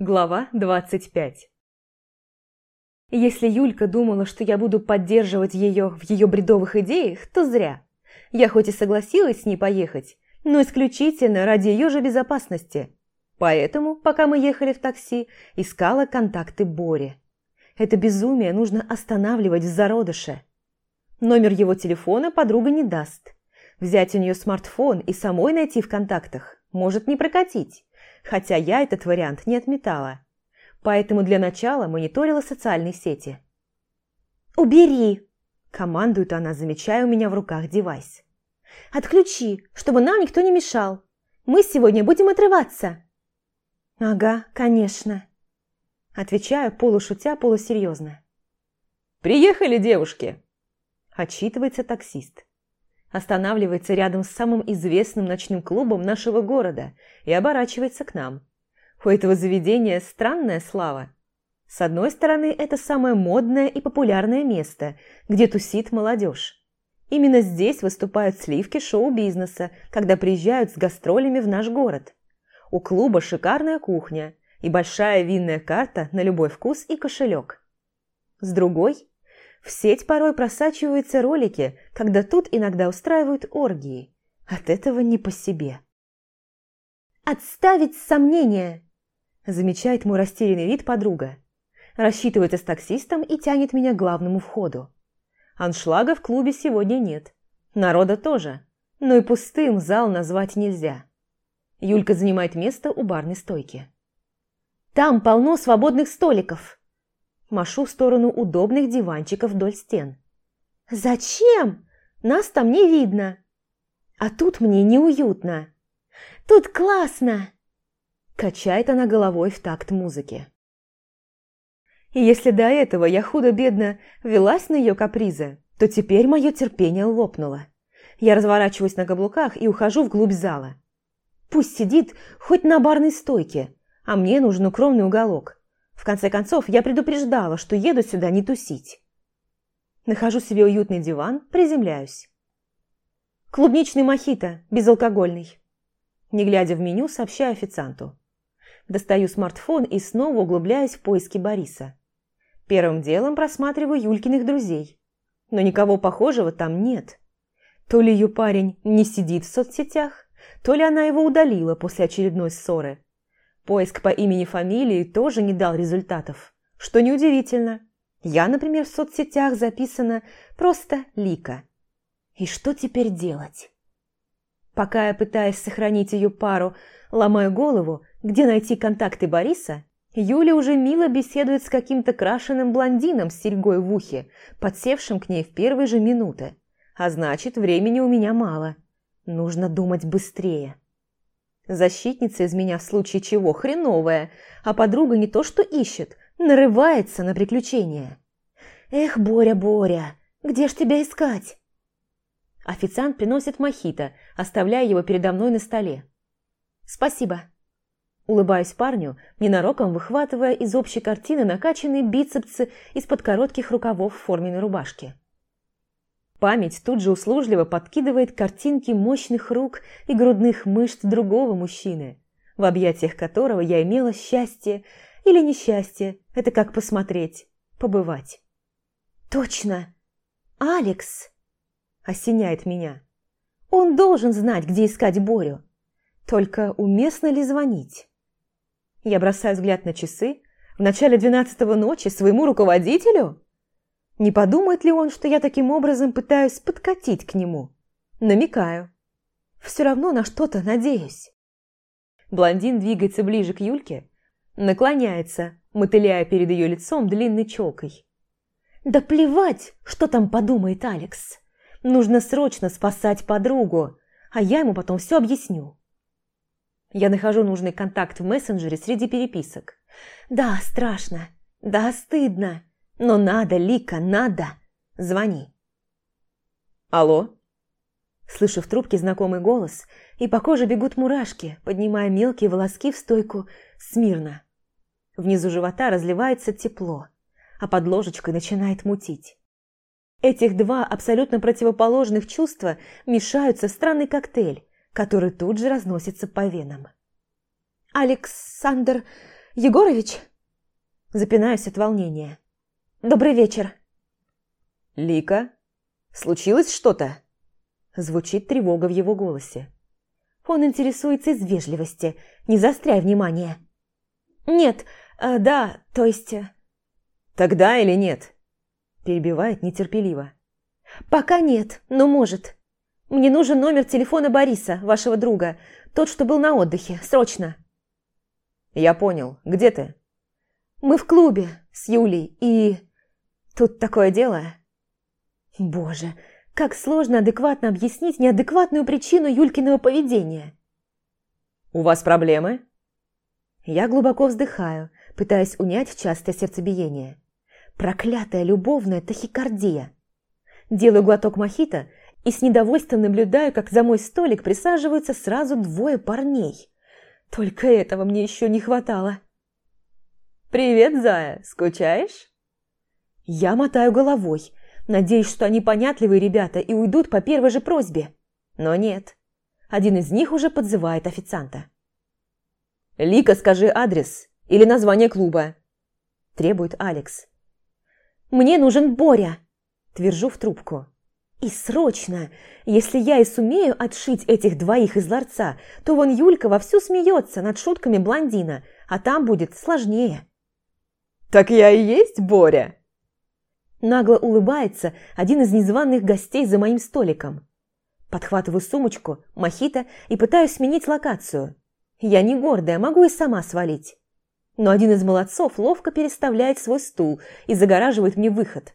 Глава 25 Если Юлька думала, что я буду поддерживать ее в ее бредовых идеях, то зря. Я хоть и согласилась с ней поехать, но исключительно ради ее же безопасности. Поэтому, пока мы ехали в такси, искала контакты Бори. Это безумие нужно останавливать в зародыше. Номер его телефона подруга не даст. Взять у нее смартфон и самой найти в контактах может не прокатить хотя я этот вариант не отметала. Поэтому для начала мониторила социальные сети. «Убери!» – командует она, замечая у меня в руках девайс. «Отключи, чтобы нам никто не мешал. Мы сегодня будем отрываться». «Ага, конечно», – отвечаю полушутя, полусерьезно. «Приехали девушки!» – отчитывается таксист останавливается рядом с самым известным ночным клубом нашего города и оборачивается к нам. У этого заведения странная слава. С одной стороны, это самое модное и популярное место, где тусит молодежь. Именно здесь выступают сливки шоу-бизнеса, когда приезжают с гастролями в наш город. У клуба шикарная кухня и большая винная карта на любой вкус и кошелек. С другой в сеть порой просачиваются ролики, когда тут иногда устраивают оргии. От этого не по себе. «Отставить сомнения!» Замечает мой растерянный вид подруга. Рассчитывается с таксистом и тянет меня к главному входу. Аншлага в клубе сегодня нет. Народа тоже. Но и пустым зал назвать нельзя. Юлька занимает место у барной стойки. «Там полно свободных столиков!» Машу в сторону удобных диванчиков вдоль стен. «Зачем? Нас там не видно. А тут мне неуютно. Тут классно!» Качает она головой в такт музыки. И если до этого я худо-бедно велась на ее капризы, то теперь мое терпение лопнуло. Я разворачиваюсь на каблуках и ухожу вглубь зала. Пусть сидит хоть на барной стойке, а мне нужен укромный уголок. В конце концов, я предупреждала, что еду сюда не тусить. Нахожу себе уютный диван, приземляюсь. Клубничный мохито, безалкогольный. Не глядя в меню, сообщаю официанту. Достаю смартфон и снова углубляюсь в поиски Бориса. Первым делом просматриваю Юлькиных друзей. Но никого похожего там нет. То ли ее парень не сидит в соцсетях, то ли она его удалила после очередной ссоры. Поиск по имени-фамилии тоже не дал результатов, что неудивительно. Я, например, в соцсетях записана просто Лика. И что теперь делать? Пока я пытаюсь сохранить ее пару, ломаю голову, где найти контакты Бориса, Юля уже мило беседует с каким-то крашеным блондином с серьгой в ухе, подсевшим к ней в первые же минуты. А значит, времени у меня мало. Нужно думать быстрее. Защитница из меня в случае чего хреновая, а подруга не то что ищет, нарывается на приключения. «Эх, Боря, Боря, где ж тебя искать?» Официант приносит мохито, оставляя его передо мной на столе. «Спасибо». Улыбаюсь парню, ненароком выхватывая из общей картины накачанные бицепсы из-под коротких рукавов форменной рубашки. Память тут же услужливо подкидывает картинки мощных рук и грудных мышц другого мужчины, в объятиях которого я имела счастье или несчастье, это как посмотреть, побывать. «Точно! Алекс!» – осеняет меня. «Он должен знать, где искать Борю. Только уместно ли звонить?» Я бросаю взгляд на часы. В начале двенадцатого ночи своему руководителю? Не подумает ли он, что я таким образом пытаюсь подкатить к нему? Намекаю. Все равно на что-то надеюсь. Блондин двигается ближе к Юльке, наклоняется, мотыляя перед ее лицом длинной челкой. Да плевать, что там подумает Алекс. Нужно срочно спасать подругу, а я ему потом все объясню. Я нахожу нужный контакт в мессенджере среди переписок. Да, страшно. Да, стыдно. Но надо, Лика, надо. Звони. Алло? Слышу в трубке знакомый голос, и по коже бегут мурашки, поднимая мелкие волоски в стойку смирно. Внизу живота разливается тепло, а под ложечкой начинает мутить. Этих два абсолютно противоположных чувства мешаются в странный коктейль, который тут же разносится по венам. «Александр, Егорович?» Запинаюсь от волнения. «Добрый вечер». «Лика, случилось что-то?» Звучит тревога в его голосе. Он интересуется из вежливости, не застряй внимание. «Нет, э, да, то есть...» э, «Тогда или нет?» Перебивает нетерпеливо. «Пока нет, но может. Мне нужен номер телефона Бориса, вашего друга, тот, что был на отдыхе, срочно». «Я понял. Где ты?» «Мы в клубе с Юлей, и... Тут такое дело...» «Боже, как сложно адекватно объяснить неадекватную причину Юлькиного поведения!» «У вас проблемы?» Я глубоко вздыхаю, пытаясь унять частое сердцебиение. Проклятая любовная тахикардия. Делаю глоток мохито и с недовольством наблюдаю, как за мой столик присаживаются сразу двое парней. Только этого мне еще не хватало. «Привет, Зая, скучаешь?» Я мотаю головой, надеюсь, что они понятливые ребята и уйдут по первой же просьбе. Но нет. Один из них уже подзывает официанта. «Лика, скажи адрес или название клуба», – требует Алекс. «Мне нужен Боря», – твержу в трубку. И срочно! Если я и сумею отшить этих двоих из ларца, то вон Юлька вовсю смеется над шутками блондина, а там будет сложнее. «Так я и есть Боря!» Нагло улыбается один из незваных гостей за моим столиком. Подхватываю сумочку, мохито и пытаюсь сменить локацию. Я не гордая, могу и сама свалить. Но один из молодцов ловко переставляет свой стул и загораживает мне выход.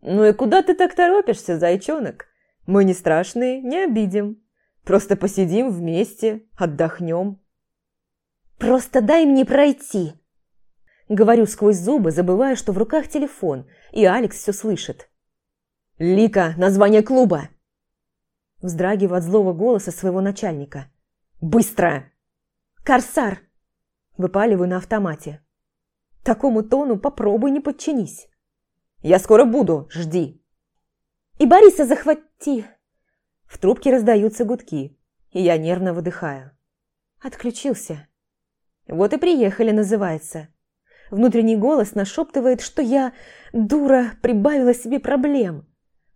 «Ну и куда ты так торопишься, зайчонок? Мы не страшные, не обидим. Просто посидим вместе, отдохнем». «Просто дай мне пройти!» Говорю сквозь зубы, забывая, что в руках телефон, и Алекс все слышит. «Лика, название клуба!» Вздрагиваю от злого голоса своего начальника. «Быстро!» «Корсар!» Выпаливаю на автомате. Такому тону попробуй не подчинись. Я скоро буду, жди!» «И Бориса захвати!» В трубке раздаются гудки, и я нервно выдыхаю. Отключился. Вот и приехали, называется. Внутренний голос нашептывает, что я, дура, прибавила себе проблем.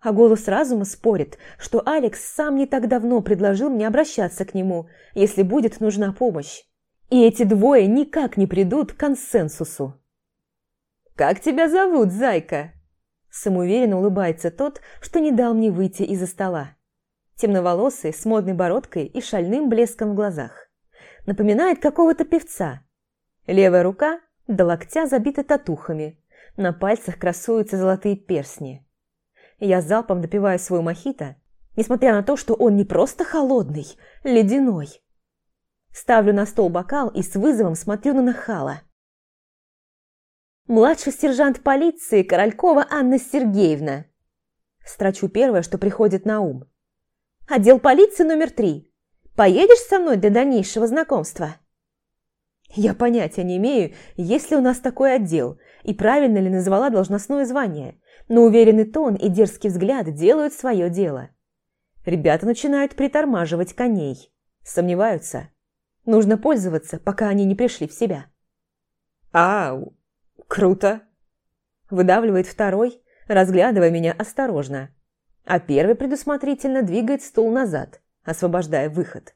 А голос разума спорит, что Алекс сам не так давно предложил мне обращаться к нему, если будет нужна помощь. И эти двое никак не придут к консенсусу. «Как тебя зовут, зайка?» Самоуверенно улыбается тот, что не дал мне выйти из-за стола. Темноволосый, с модной бородкой и шальным блеском в глазах. Напоминает какого-то певца. Левая рука до локтя забита татухами. На пальцах красуются золотые перстни. Я залпом допиваю свой мохито, несмотря на то, что он не просто холодный, ледяной. Ставлю на стол бокал и с вызовом смотрю на нахала. «Младший сержант полиции Королькова Анна Сергеевна». Строчу первое, что приходит на ум. «Отдел полиции номер три. Поедешь со мной для дальнейшего знакомства?» Я понятия не имею, есть ли у нас такой отдел, и правильно ли назвала должностное звание, но уверенный тон и дерзкий взгляд делают свое дело. Ребята начинают притормаживать коней. Сомневаются. Нужно пользоваться, пока они не пришли в себя. «Ау!» «Круто!» Выдавливает второй, разглядывая меня осторожно. А первый предусмотрительно двигает стул назад, освобождая выход.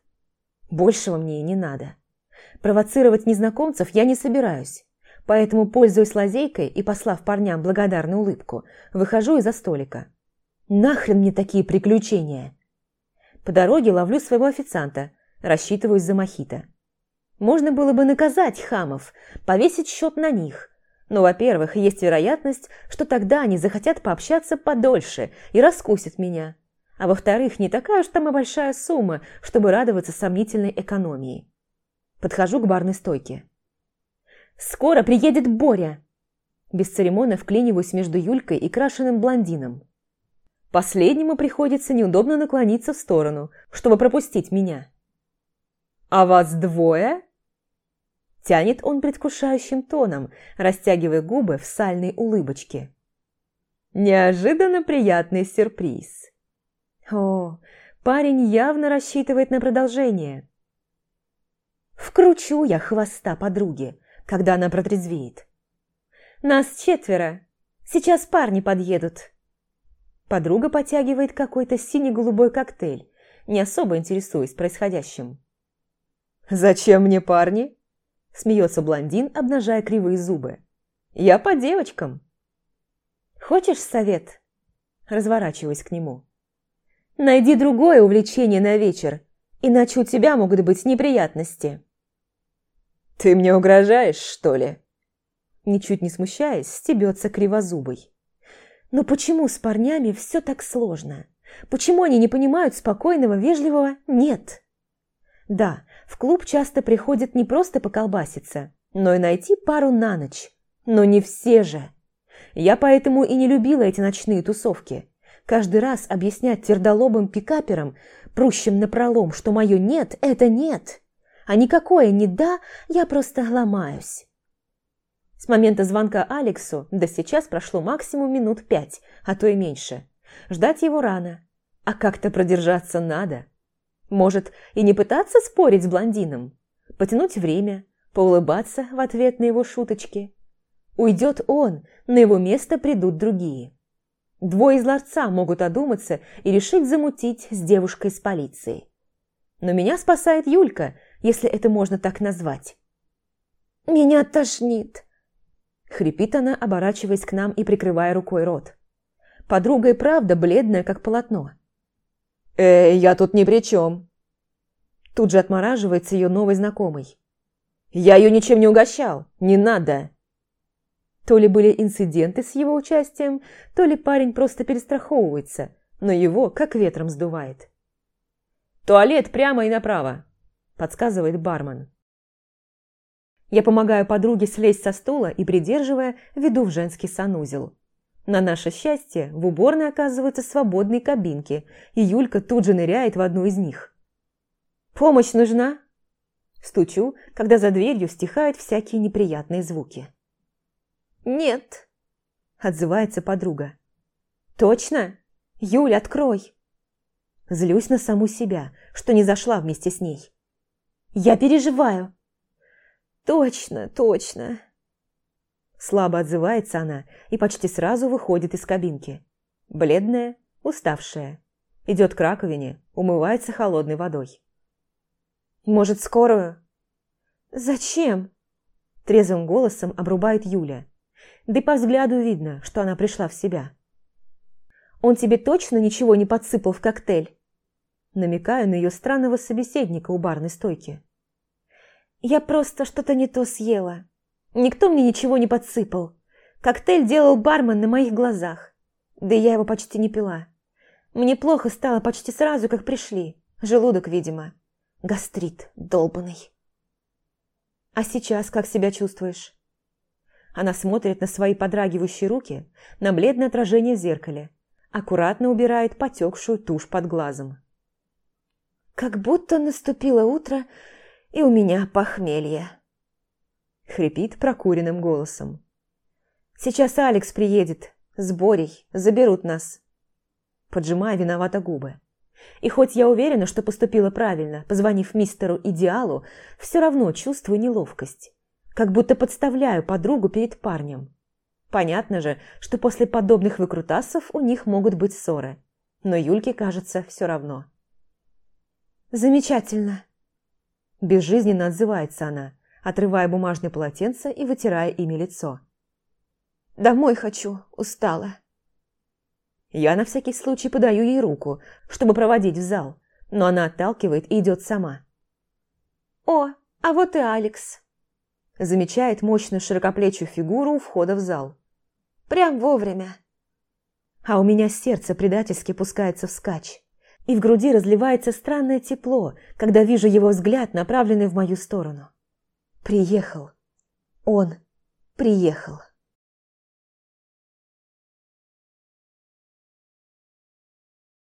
Большего мне и не надо. Провоцировать незнакомцев я не собираюсь, поэтому, пользуясь лазейкой и послав парням благодарную улыбку, выхожу из-за столика. Нахрен мне такие приключения? По дороге ловлю своего официанта, рассчитываюсь за мохито. Можно было бы наказать хамов, повесить счет на них, но, во-первых, есть вероятность, что тогда они захотят пообщаться подольше и раскусят меня. А во-вторых, не такая уж там и большая сумма, чтобы радоваться сомнительной экономии. Подхожу к барной стойке. «Скоро приедет Боря!» Без церемонно вклиниваюсь между Юлькой и крашеным блондином. Последнему приходится неудобно наклониться в сторону, чтобы пропустить меня. «А вас двое?» Тянет он предвкушающим тоном, растягивая губы в сальной улыбочке. Неожиданно приятный сюрприз. О, парень явно рассчитывает на продолжение. Вкручу я хвоста подруги, когда она протрезвеет. «Нас четверо. Сейчас парни подъедут». Подруга потягивает какой-то синий-голубой коктейль, не особо интересуясь происходящим. «Зачем мне парни?» – смеется блондин, обнажая кривые зубы. «Я по девочкам». «Хочешь совет?» – разворачиваясь к нему. «Найди другое увлечение на вечер, иначе у тебя могут быть неприятности». «Ты мне угрожаешь, что ли?» Ничуть не смущаясь, стебется кривозубый. «Но почему с парнями все так сложно? Почему они не понимают спокойного, вежливого «нет»?» Да, в клуб часто приходят не просто поколбаситься, но и найти пару на ночь. Но не все же. Я поэтому и не любила эти ночные тусовки. Каждый раз объяснять твердолобым пикаперам, прущим напролом, что мое «нет» – это «нет». А никакое «не да» я просто ломаюсь. С момента звонка Алексу до сейчас прошло максимум минут пять, а то и меньше. Ждать его рано. А как-то продержаться надо. Может, и не пытаться спорить с блондином? Потянуть время, поулыбаться в ответ на его шуточки. Уйдет он, на его место придут другие. Двое из ларца могут одуматься и решить замутить с девушкой с полицией. Но меня спасает Юлька, если это можно так назвать. «Меня тошнит!» Хрипит она, оборачиваясь к нам и прикрывая рукой рот. Подруга и правда бледная, как полотно. «Эй, я тут ни при чем!» Тут же отмораживается ее новый знакомый. «Я ее ничем не угощал! Не надо!» То ли были инциденты с его участием, то ли парень просто перестраховывается, но его как ветром сдувает. «Туалет прямо и направо», – подсказывает бармен. Я помогаю подруге слезть со стула и, придерживая, веду в женский санузел. На наше счастье, в уборной оказываются свободные кабинки, и Юлька тут же ныряет в одну из них. «Помощь нужна?» Стучу, когда за дверью стихают всякие неприятные звуки. «Нет», – отзывается подруга. «Точно? Юль, открой!» Злюсь на саму себя, что не зашла вместе с ней. «Я переживаю!» «Точно, точно!» Слабо отзывается она и почти сразу выходит из кабинки. Бледная, уставшая. Идет к раковине, умывается холодной водой. «Может, скорую?» «Зачем?» Трезвым голосом обрубает Юля. Да и по взгляду видно, что она пришла в себя. «Он тебе точно ничего не подсыпал в коктейль?» Намекаю на ее странного собеседника у барной стойки. «Я просто что-то не то съела», Никто мне ничего не подсыпал. Коктейль делал бармен на моих глазах. Да я его почти не пила. Мне плохо стало почти сразу, как пришли. Желудок, видимо. Гастрит долбанный. А сейчас как себя чувствуешь? Она смотрит на свои подрагивающие руки, на бледное отражение в зеркале. Аккуратно убирает потекшую тушь под глазом. Как будто наступило утро, и у меня похмелье хрипит прокуренным голосом. «Сейчас Алекс приедет, с Борей, заберут нас». Поджимая виновато губы. И хоть я уверена, что поступила правильно, позвонив мистеру Идеалу, все равно чувствую неловкость. Как будто подставляю подругу перед парнем. Понятно же, что после подобных выкрутасов у них могут быть ссоры. Но Юльке, кажется, все равно. «Замечательно!» Безжизненно отзывается она, отрывая бумажное полотенце и вытирая ими лицо. «Домой хочу, устала». Я на всякий случай подаю ей руку, чтобы проводить в зал, но она отталкивает и идет сама. «О, а вот и Алекс!» Замечает мощную широкоплечью фигуру у входа в зал. «Прям вовремя!» А у меня сердце предательски пускается вскачь, и в груди разливается странное тепло, когда вижу его взгляд, направленный в мою сторону. Приехал. Он приехал.